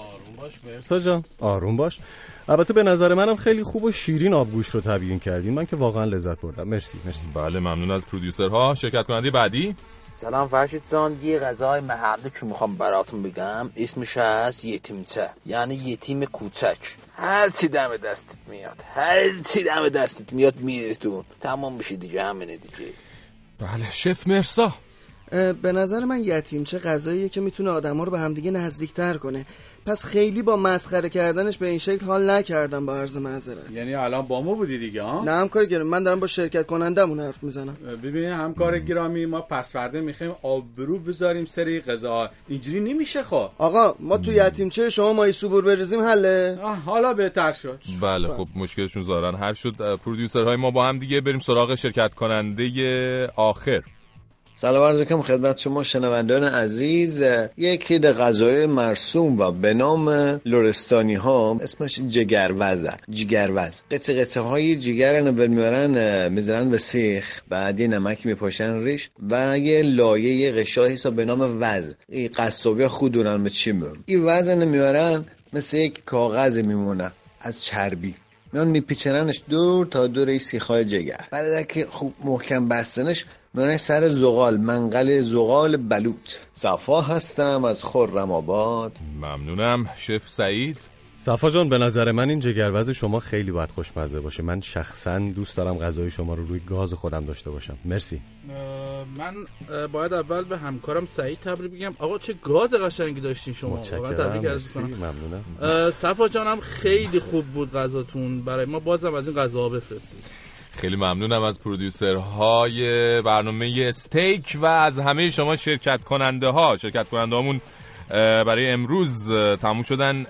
مرسا جان آروم باش. البته به نظر منم خیلی خوب و شیرین آبگوش رو تبیین کردین. من که واقعا لذت بردم. مرسی مرسی. بله ممنون از پرودیوسرها. شرکت کننده بعدی؟ سلام فرشید جان یه غذای محلی که می‌خوام براتون بگم. اسمش هست یتیمچه. یعنی یتیم کوچک. هر چی دم دستت میاد. هر چی دم دستت میاد میرستون تمام بشی دیگه همینه دیگه. بله شف مرسا. به نظر من یتیم چه غذاییه که می‌تونه آدما رو به همدیگه نزدیکتر کنه. پس خیلی با مسخره کردنش به این شکل حال نکردم با عرض معذرت. یعنی الان با ما بودی دیگه ها؟ نه همکار گرامی من دارم با شرکت کنندمون حرف می‌زنم. ببینید همکار گرامی ما پس فرده می‌خوایم آبرو بذاریم سری غذا. اینجوری نمیشه خب. آقا ما تو یتیمچه شما ماهی سوبور بریزیم حله؟ حالا بهتر شد. بله خب مشکلشون ظاهرا حل شد پرودیوسرهای ما با هم دیگه بریم سراغ شرکت کننده آخر. سلام عرض کنم خدمت شما شنوندان عزیز. یکی ده غذای مرسوم و به نام لورستانی ها اسمش جگروزه جگروز. قطع قطعه های جگر رو میارن می‌ذارن به سیخ. بعد یه نمک میپاشن ریش و یه لایه قشایی حساب به نام وز. این قصابی خودونن به چی میون این وزن میارن مثل یک کاغذ میمونه از چربی. میان میپیچننش دور تا دور این جگر. بعد که خوب محکم بستنش میانه سر زغال منقل زغال بلوط. صفا هستم از خرم آباد. ممنونم شف سعید. صفا جان به نظر من این جگروز شما خیلی باید خوشمزه باشه. من شخصا دوست دارم غذای شما رو روی گاز خودم داشته باشم. مرسی. من اه، باید اول به همکارم سعید تبریک بگم. آقا چه گاز قشنگی داشتین شما. واقعا متشکرم. مرسی. ممنونم. صفا جانم خیلی خوب بود غذاتون. برای ما بازم از این غذا بفرستید. خیلی ممنونم از پرودیوسرهای برنامه استیک و از همه شما شرکت کننده ها شرکت کننده هامون برای امروز تموم شدن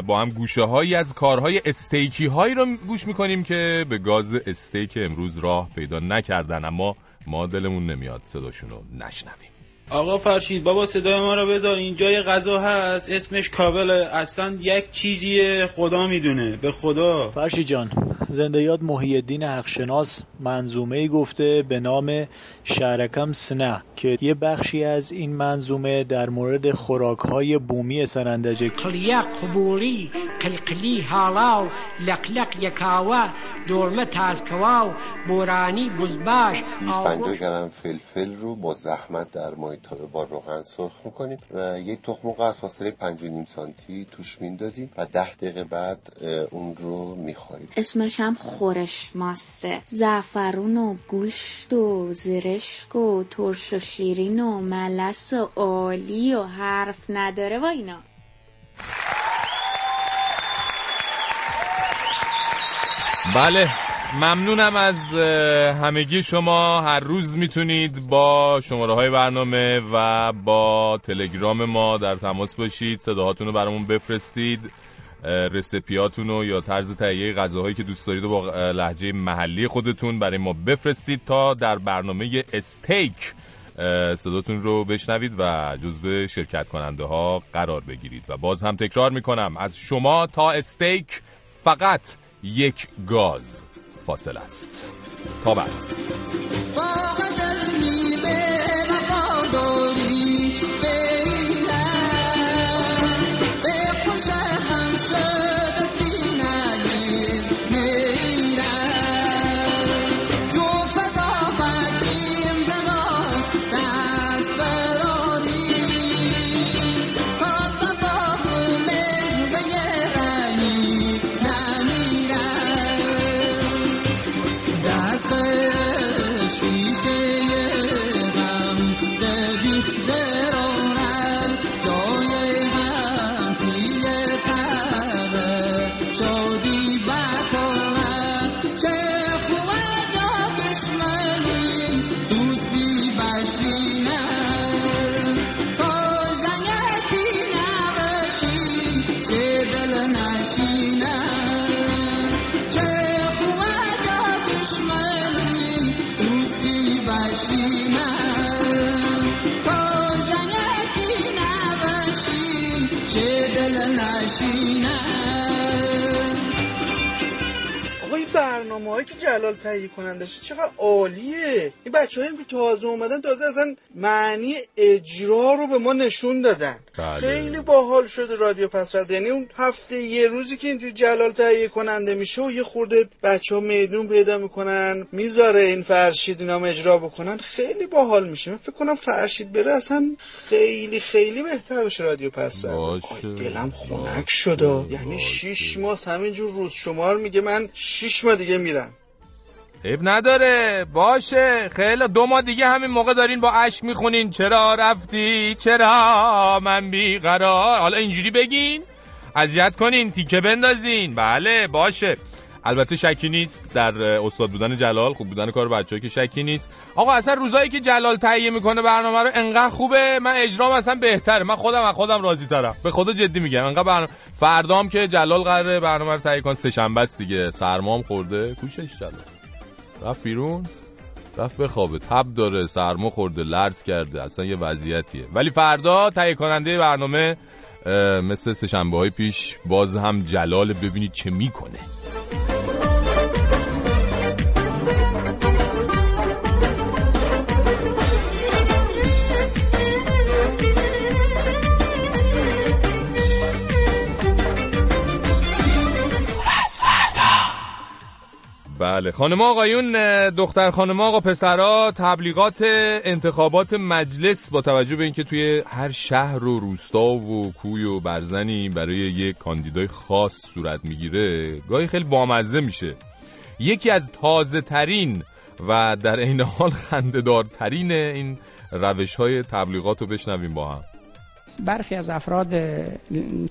با هم گوشه هایی از کارهای استیکی هایی رو گوش می‌کنیم که به گاز استیک امروز راه پیدا نکردن اما ما دلمون نمیاد صداشون رو نشنویم. آقا فرشید بابا صدای ما رو بذار اینجا یه غذا هست اسمش کابل اصلا یک چیزیه خدا می‌دونه به خدا. فرشی جان زنده یاد محی الدین حقشناس منظومه ای گفته به نام شرکم سنه که یه بخشی از این منظومه در مورد خوراکهای بومی سرندج قلیا قبولی قلقلی هالاو لقلق یکاوا دولمه تازکواو بورانی بزباش 250 گرم فلفل رو با زحمت در مایتابه با روغن سرخ می‌کنیم و یک تخم مرغ از فاصله 5 نیم سانتی توش میندازیم و ده دقیقه بعد اون رو می‌خوریم. اسمش هم خورش ماسته زعفرون و گوشت و زرشک و ترش و شیرین و ملس و عالی و حرف نداره و اینا. بله ممنونم از همگی شما. هر روز می‌تونید با شماره های برنامه و با تلگرام ما در تماس باشید. صداهاتون رو برامون بفرستید. رسپیاتون رو یا طرز تهیه غذاهایی که دوست دارید با لحجه محلی خودتون برای ما بفرستید تا در برنامه استیک صداتون رو بشنوید و جزو شرکت کننده ها قرار بگیرید. و باز هم تکرار می‌کنم از شما تا استیک فقط یک گاز فاصل است. تا بعد. Goodbye. برنامه که جلال تهیه کنندش چقدر عالیه. این بچه هایی که تازه اومدن تازه اصلا معنی اجرا رو به ما نشون دادن. بله. خیلی باحال شده رادیو پس یعنی اون هفته یه روزی که اینجور جلال تهیه کننده میشه و یه خورده بچه ها میدون پیدا می‌کنن می‌ذاره این فرشید اینا اجرا بکنن خیلی باحال میشه. من فکر کنم فرشید بره اصلا خیلی خیلی بهتر بشه رادیو پس دلم خنک شده یعنی شیش ماه همینجور روز شمار میگه من شیش ماه دیگه میرم عیب نداره. باشه. خیلی دو ماه دیگه همین موقع دارین با عشق می‌خونین. چرا رفتی؟ چرا من بیقرار؟ حالا اینجوری بگین. اذیت کنین. تیکه بندازین. بله باشه. البته شکی نیست در استاد بودن جلال خوب بودن کار بچه که شکی نیست. آقا اصلا روزایی که جلال تهیه می‌کنه برنامه رو انقدر خوبه من اجرام اصلا بهتره. من خودم از خودم راضی ترم. به خدا جدی میگم انقدر برنامه فردام که جلال قراره برنامه رو تهیه کنه سه شنبه است دیگه. سرمام خورده. کوشش جلال. رفت بیرون. رفت بخوابه تب داره. سرما خورده. لرز کرده. اصلا یه وضعیتیه. ولی فردا تهیه کننده برنامه مثل سه شنبه های پیش باز هم جلال ببینید چه می‌کنه. بله. خانم آقایون دختر خانم آقا پسرا تبلیغات انتخابات مجلس با توجه به اینکه توی هر شهر و روستا و کوی و برزنی برای یک کاندیدای خاص صورت می‌گیره گاهی خیلی بامزه میشه. یکی از تازه ترین و در عین حال خندهدارترین این روش های تبلیغات رو بشنویم با هم. برخی از افراد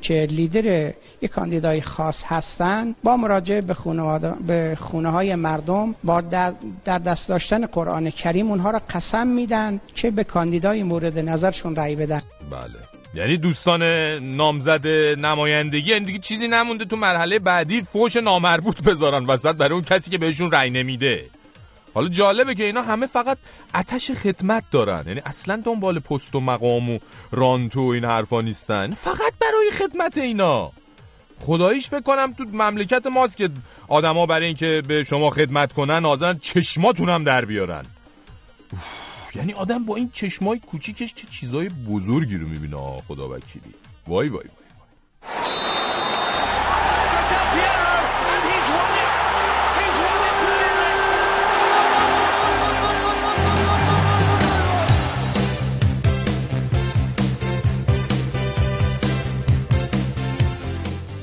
که لیدر یک کاندیدای خاص هستند با مراجعه به خونه, به خونه های مردم با در دست داشتن قرآن کریم اونها را قسم میدن که به کاندیدای مورد نظرشون رأی بدن. بله. یعنی دوستان نامزد نمایندگی یعنی دیگه چیزی نمونده تو مرحله بعدی فوش نامربوط بذارن وسط برای اون کسی که بهشون رأی نمیده. حالا جالبه که اینا همه فقط اتش خدمت دارن. یعنی اصلا دنبال پست و مقام و رانتو و این حرفا نیستن. فقط برای خدمت اینا. خداییش فکر کنم تو مملکت ماست که آدما برای اینکه به شما خدمت کنن حاضرن چشماتون هم در بیارن. یعنی آدم با این چشمای کوچیکش چه چیزای بزرگی رو می‌بینه خدا وکیلی. وای وای وای.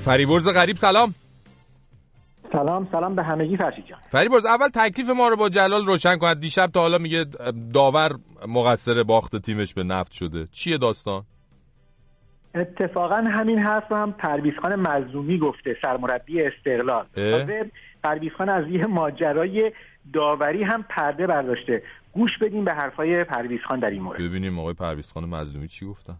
فریبرز غریب سلام. سلام سلام به همگی فرشید جان. فریبرز اول تکلیف ما رو با جلال روشن کند دیشب تا حالا میگه داور مقصر باخت تیمش به نفت شده. چیه داستان؟ اتفاقا همین حرف هم پرویز خان مظلومی گفته سرمربی استقلال. پرویز خان از یه ماجرای داوری هم پرده برداشته. گوش بدیم به حرفای پرویز خان در این مورد. ببینیم آقای پرویز خان مظلومی چی گفتن.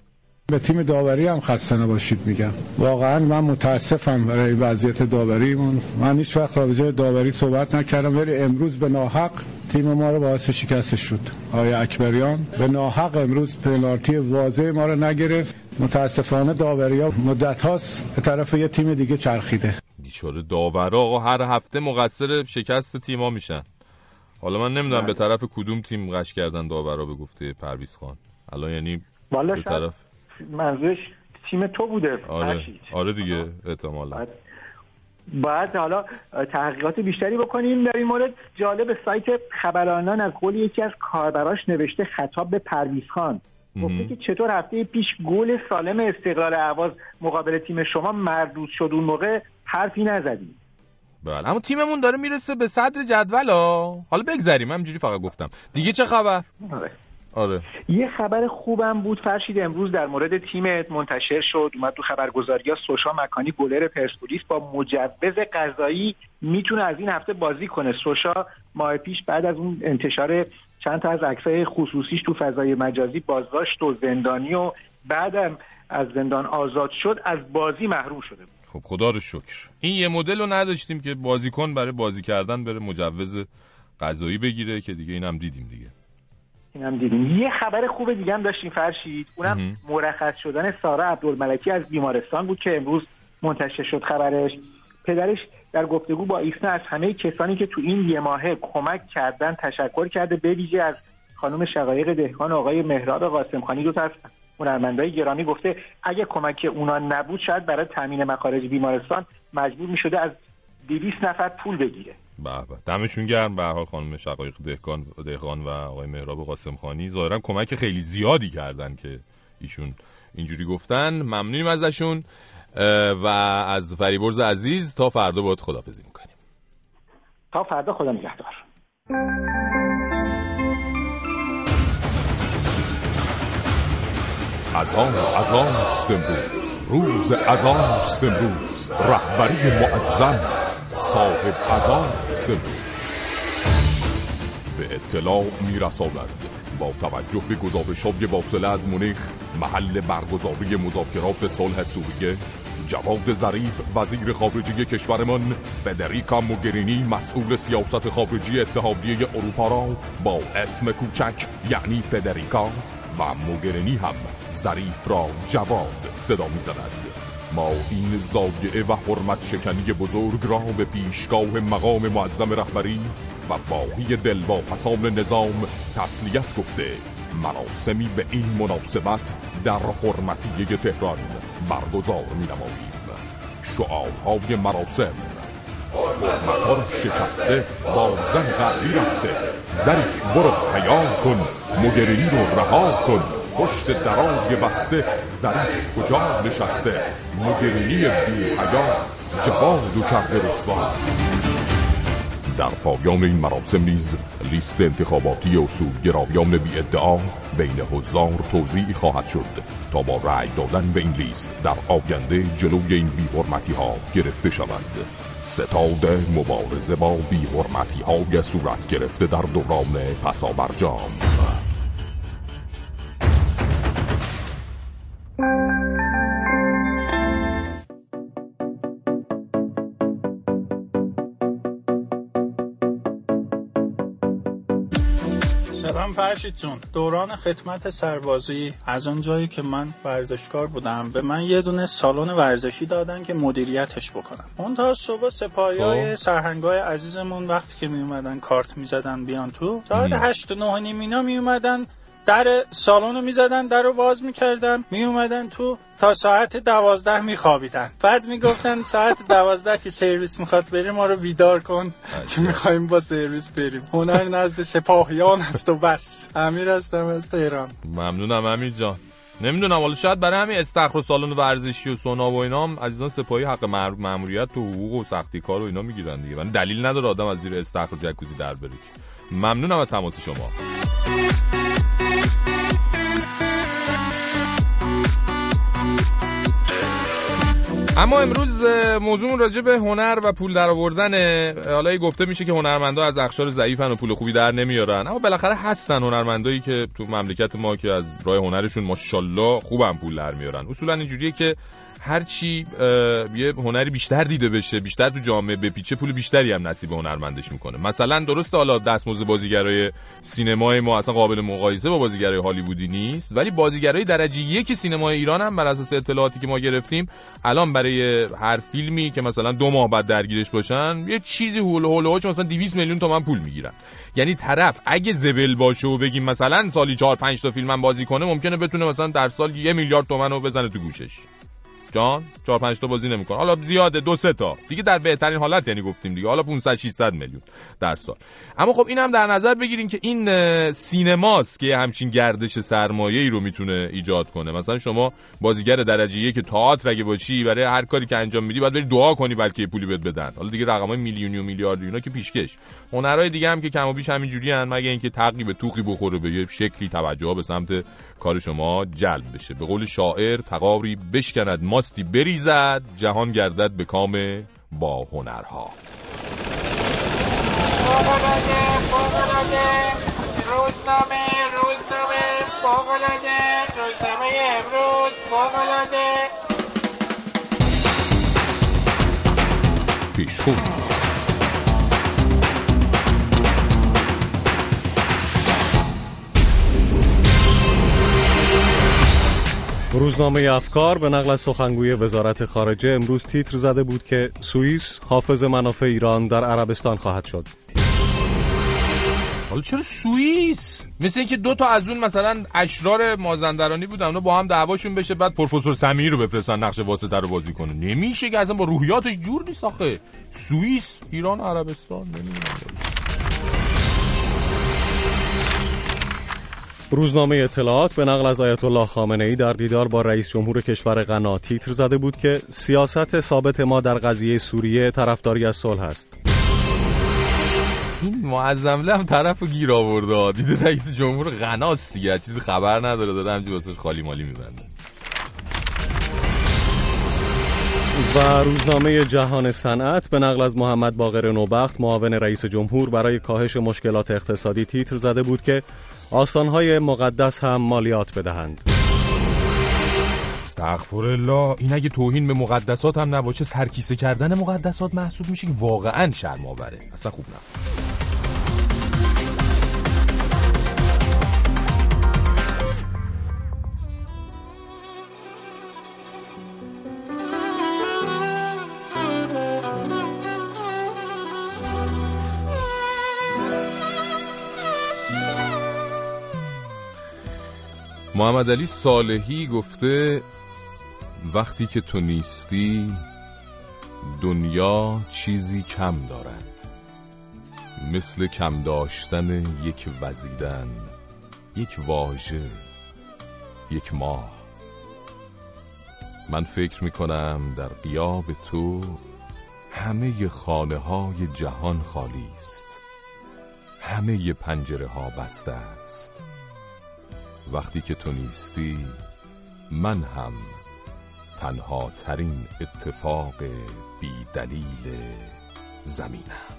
به تیم داوری هم خسته نباشید میگم. واقعا من متاسفم برای وضعیت داوریمون. من هیچ وقت راجع داوری صحبت نکردم ولی امروز به ناحق تیم ما رو باعث شکست شد. آقای اکبریان به ناحق امروز پنالتی واضح ما رو نگرفت. متاسفانه داوری ها مدت هاست به طرف یه تیم دیگه چرخیده. بیچاره داورا آقا هر هفته مقصر شکست تیما میشن. حالا من نمی‌دونم به طرف کدوم تیم قش کردن داورا به گفته پرویز خان. الان یعنی به طرف منظورش تیم تو بوده. آره, آره دیگه احتمالا. باید حالا تحقیقات بیشتری بکنیم. در این مورد جالب سایت خبرانان از قول یکی از کاربراش نوشته خطاب به پرویز خان. گفته که چطور هفته پیش گل سالم استقلال اهواز مقابل تیم شما مردود شد اون موقع؟ حرفی نزدیم. بله اما تیممون داره می‌رسه به صدر جدول ها. حالا بگذریم. همینجوری فقط گفتم. دیگه چه خبر؟ آره. یه خبر خوبم بود فرشید امروز در مورد تیمت منتشر شد. اومد تو خبرگزاری ها سوشا مکانی گلر پرسپولیس با مجوز قضایی می‌تونه از این هفته بازی کنه. سوشا ماه پیش بعد از اون انتشار چند تا از عکسای خصوصیش تو فضای مجازی بازداشت و زندانی و بعدم از زندان آزاد شد از بازی محروم شده بود. خب خدا رو شکر. این یه مدل رو نداشتیم که بازیکن برای بازی کردن بره مجوز قضایی بگیره که دیگه اینم دیدیم دیگه. اینم دیدیم. یه خبر خوب دیگه هم داشتیم فرشید. اونم مرخص شدن سارا عبدالملکی از بیمارستان بود که امروز منتشر شد خبرش. پدرش در گفتگو با ایسنا از همه کسانی که تو این یه ماهه کمک کردن تشکر کرده به ویژه از خانم شقایق دهقان آقای مهراب قاسمخانی دو تا از هنرمندای گرامی گفته اگه کمک اونا نبود شاید برای تامین مخارج بیمارستان مجبور می شده از 200 نفر پول بگیره. به به. دمشون گرم. به حال خانم شقایق دهقان دهقان و آقای مهراب قاسم خانی ظاهرا کمک خیلی زیادی کردن که ایشون اینجوری گفتن. ممنونیم ازشون. و از فریبرز عزیز تا فردا باید خدافزی می‌کنیم. تا فردا خدا نگهدار. از آن از آن امروز روز از آن امروز رهبری معظم. صاحب آن امروز به اطلاع میرساند با توجه به گزارش های واصله از مونیخ محل برگزاری مذاکرات صلح سوریه جواد ظریف وزیر خارجه کشورمان فدریکا موگرینی مسئول سیاست خارجی اتحادیه اروپا را با اسم کوچک یعنی فدریکا و موگرینی هم ظریف را جواد صدا می زند. ما این زاگعه و حرمت شکنی بزرگ را به پیشگاه مقام معظم رهبری و باقی پسان نظام تسلیت گفته مراسمی به این مناسبت در حرمتیه تهران برگزار می نماییم شعارهای مراسم حرمتار شکسته با زن غربی رفته ظریف برو حیا کن مگرینی رو رها کن. پشت درای بسته ظریف کجا نشسته؟ مگرینی بی حیا جواد و کرده رسوا. در پایان این مراسم نیز لیست انتخاباتی اصول گرایان بی ادعا بین هزار توضیح خواهد شد تا با رأی دادن به این لیست در آینده جلوی این بی ها گرفته شود. ستاد مبارزه با بی های صورت گرفته در دوران پسابرجام فرشید دوران خدمت سربازی از اون جایی که من ورزشکار بودم به من یه دونه سالن ورزشی دادن که مدیریتش بکنم اون تا صبح سپاهی های خب. سرهنگای عزیزمون وقتی که می اومدن کارت می‌زدن بیان تو ساعت هشت و نه نیم اینا می اومدن در سالن رو می‌زدن در رو باز می‌کردن میومدن تو تا ساعت دوازده میخوابیدن. بعد می‌گفتن ساعت دوازده که سرویس می‌خواد بریم ما رو ویدار کن که می‌خوایم با سرویس بریم. هنر نزد سپاهیان است و بس. امیر هستم از تهران. ممنونم امیر جان. نمی‌دونم حالا شاید برای همین استخر و سالن ورزشی و سونا و اینا هم عزیزان سپاهی حق ماموریت و حقوق و سختی کار و اینا می‌گیرن دیگه. من دلیل نداره آدم از زیر استخر جکوزی در بره. ممنونم از تماس شما. اما امروز موضوع راجع به هنر و پول در آوردن حالا گفته میشه که هنرمندا از اخشار ضعیفن و پول خوبی در نمیارن اما بالاخره هستن هنرمندایی که تو مملکت ما که از راه هنرشون ماشاءالله خوبم پول در میارن. اصولا اینجوریه که هرچی یه هنری بیشتر دیده بشه بیشتر تو جامعه بپیچه پول بیشتری هم نصیب هنرمندش می‌کنه. مثلا درست حالا دستمزد بازیگرای سینمای ما اصلا قابل مقایسه با بازیگرای هالیوودی نیست ولی بازیگرای درجه یک سینمای ایران هم بر اساس اطلاعاتی که ما گرفتیم الان برای هر فیلمی که مثلا دو ماه بعد درگیرش باشن یه چیزی هول هول مثلا 200 میلیون تومن پول می‌گیرن. یعنی طرف اگه زبل باشه و بگیم مثلا سالی 4 5 تا فیلم بازی کنه ممکنه بتونه مثلا در سال یه میلیارد تومن رو بزنه تو گوشش. جان 4 5 تا بازی نمی‌کنه. حالا زیاده دو سه تا. دیگه در بهترین حالت یعنی گفتیم دیگه. حالا 500 600 میلیون در سال. اما خب این هم در نظر بگیرین که این سینماست که همچین گردش سرمایه ای رو می‌تونه ایجاد کنه. مثلا شما بازیگر درجه یک تئاتر اگه باشی برای هر کاری که انجام میدی باید بری دعا کنی بلکه پولی بهت بدن. حالا دیگه رقمای میلیونی و میلیاردی اینا که پیشکش. هنرهای دیگه هم که کم و بیش همین جوری ان مگه اینکه تقی توخی بخوره به شکلی توجه به سمت کار شما جلب بشه. به قول شاعر تقاری بشکند ماستی بریزد جهان گردد به کام با هنرها. روزنامه روزنامه روزنامه امروز پیشخون. روزنامه افکار به نقل از سخنگوی وزارت خارجه امروز تیتر زده بود که سوئیس حافظ منافع ایران در عربستان خواهد شد. حالا چرا سوئیس؟ مثل اینکه دو تا از اون مثلا اشرار مازندرانی بودن اونا با هم دعواشون بشه بعد پروفسور سمیر رو بفرستن نقش واسطه رو بازی کنه نمیشه که اصلا با روحیاتش جور نیست آخه. سوئیس ایران عربستان نمی‌دونم. روزنامه اطلاعات به نقل از آیت الله خامنه ای در دیدار با رئیس جمهور کشور غنا تیتر زده بود که سیاست ثابت ما در قضیه سوریه طرفداری از صلح است. این معظم هم طرف گیر آورده دید رئیس جمهور غناست دیگه. چیزی خبر نداره. داره همجی واسش خالی مالی میبنده. و روزنامه جهان صنعت به نقل از محمد باقر نوبخت معاون رئیس جمهور برای کاهش مشکلات اقتصادی تیتر زده بود که آستانهای مقدس هم مالیات بدهند. استغفر الله این اگه توهین به مقدسات هم نباشه سرکیسه کردن مقدسات محسوب میشه که واقعا شرم آوره اصلا خوب نه. محمد علی صالحی گفته وقتی که تو نیستی دنیا چیزی کم دارد. مثل کم داشتن یک وزیدن یک واژه یک ماه. من فکر می کنم در قیاب تو همه خانه های جهان خالی است. همه پنجره ها بسته است. وقتی که تو نیستی من هم تنها ترین اتفاق بی دلیل زمینم.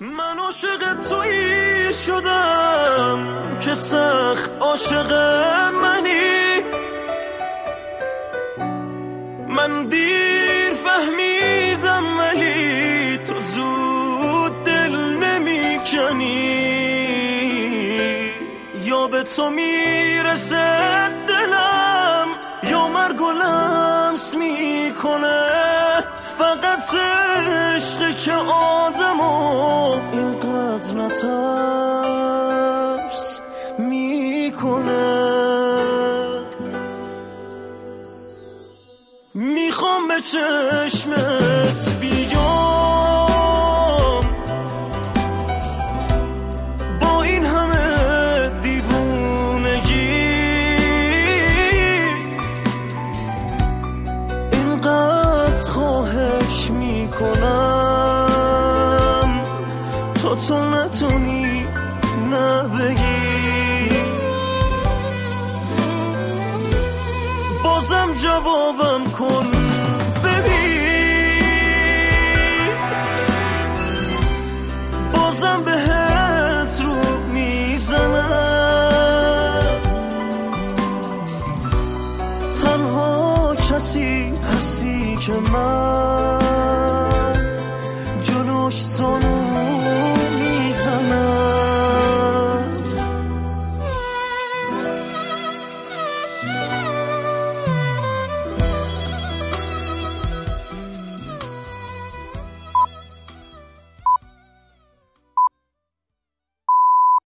من عاشق تویی شدم که سخت عاشق تو می‌رسه دلم یا مرگ و لمس می‌کنه. فقط عشقی که آدمو اینقدر نترس می‌کنه. می‌خوام به چشمت